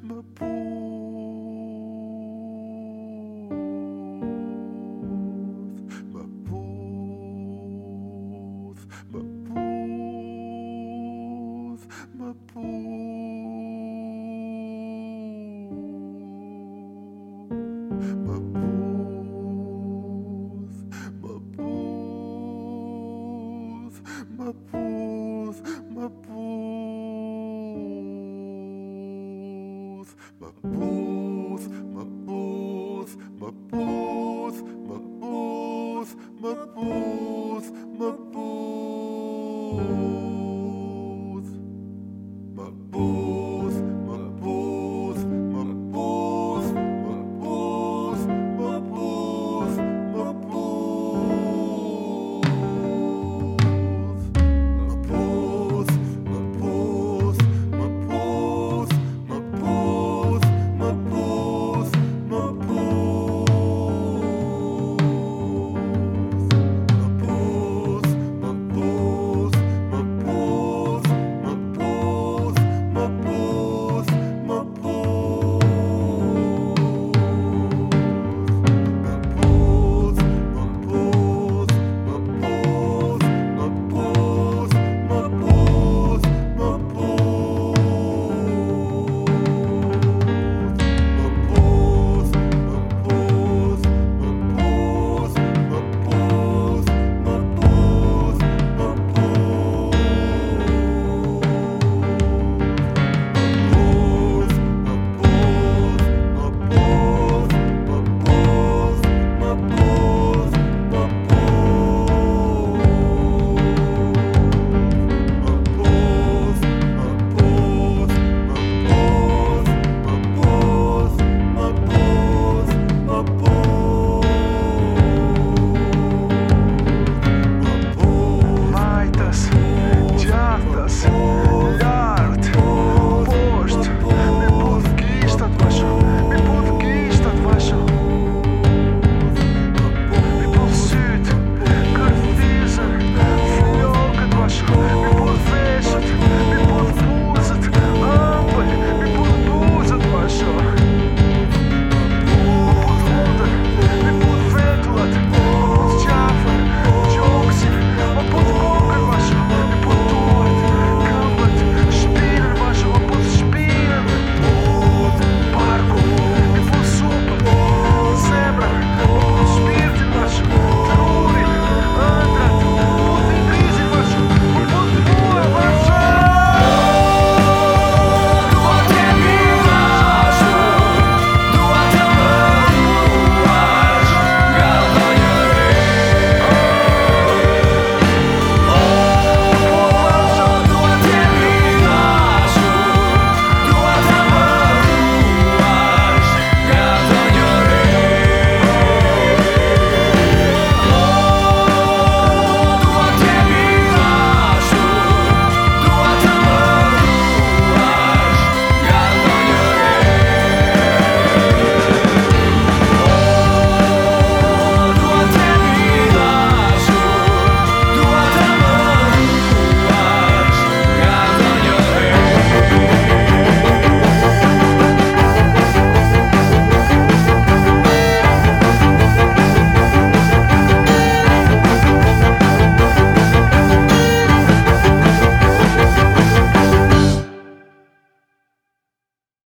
Mă pus, mă pus, mă pus, mă pus, mă pus, mă pus, mă pus. the pool.